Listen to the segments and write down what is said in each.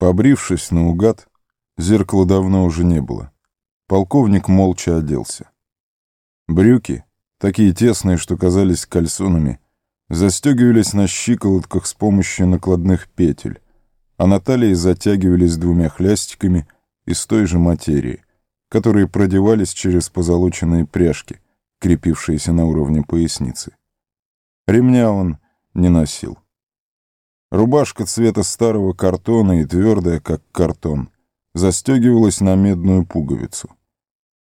Побрившись наугад, зеркала давно уже не было. Полковник молча оделся. Брюки, такие тесные, что казались кальсонами, застегивались на щиколотках с помощью накладных петель, а на талии затягивались двумя хлястиками из той же материи, которые продевались через позолоченные пряжки, крепившиеся на уровне поясницы. Ремня он не носил. Рубашка цвета старого картона и твердая, как картон, застегивалась на медную пуговицу.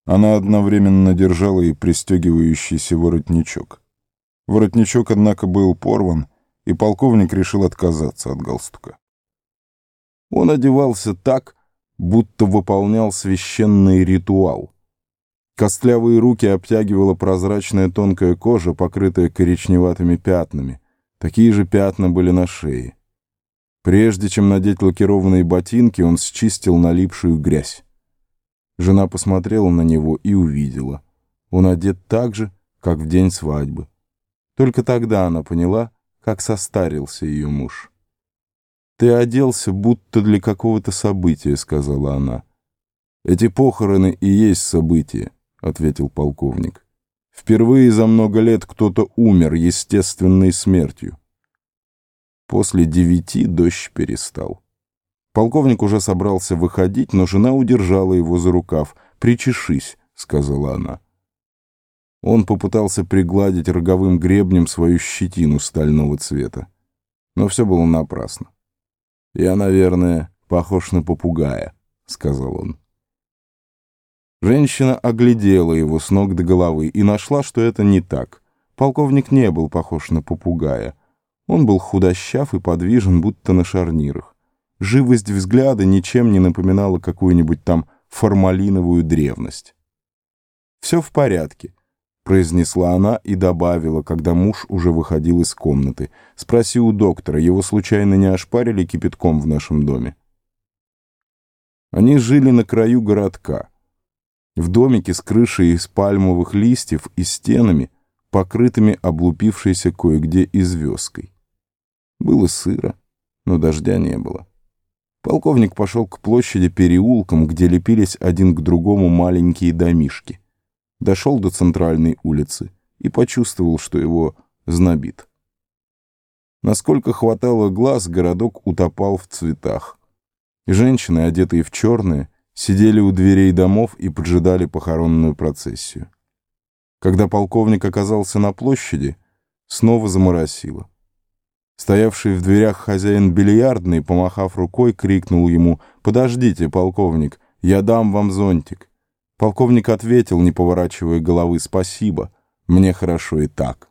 Она одновременно держала и пристегивающийся воротничок. Воротничок, однако, был порван, и полковник решил отказаться от галстука. Он одевался так, будто выполнял священный ритуал. Костлявые руки обтягивала прозрачная тонкая кожа, покрытая коричневатыми пятнами. Такие же пятна были на шее. Прежде чем надеть лакированные ботинки, он счистил налипшую грязь. Жена посмотрела на него и увидела. Он одет так же, как в день свадьбы. Только тогда она поняла, как состарился ее муж. «Ты оделся, будто для какого-то события», — сказала она. «Эти похороны и есть событие», — ответил полковник. «Впервые за много лет кто-то умер естественной смертью». После девяти дождь перестал. Полковник уже собрался выходить, но жена удержала его за рукав. «Причешись», — сказала она. Он попытался пригладить роговым гребнем свою щетину стального цвета. Но все было напрасно. «Я, наверное, похож на попугая», — сказал он. Женщина оглядела его с ног до головы и нашла, что это не так. Полковник не был похож на попугая — он был худощав и подвижен, будто на шарнирах. Живость взгляда ничем не напоминала какую-нибудь там формалиновую древность. «Все в порядке», — произнесла она и добавила, когда муж уже выходил из комнаты. «Спроси у доктора, его случайно не ошпарили кипятком в нашем доме?» Они жили на краю городка. В домике с крышей из пальмовых листьев и стенами, покрытыми облупившейся кое-где известкой. Было сыро, но дождя не было. Полковник пошел к площади переулкам, где лепились один к другому маленькие домишки. Дошел до центральной улицы и почувствовал, что его знобит. Насколько хватало глаз, городок утопал в цветах. Женщины, одетые в черное, сидели у дверей домов и поджидали похоронную процессию. Когда полковник оказался на площади, снова заморосило. Стоявший в дверях хозяин бильярдный, помахав рукой, крикнул ему «Подождите, полковник, я дам вам зонтик». Полковник ответил, не поворачивая головы «Спасибо, мне хорошо и так».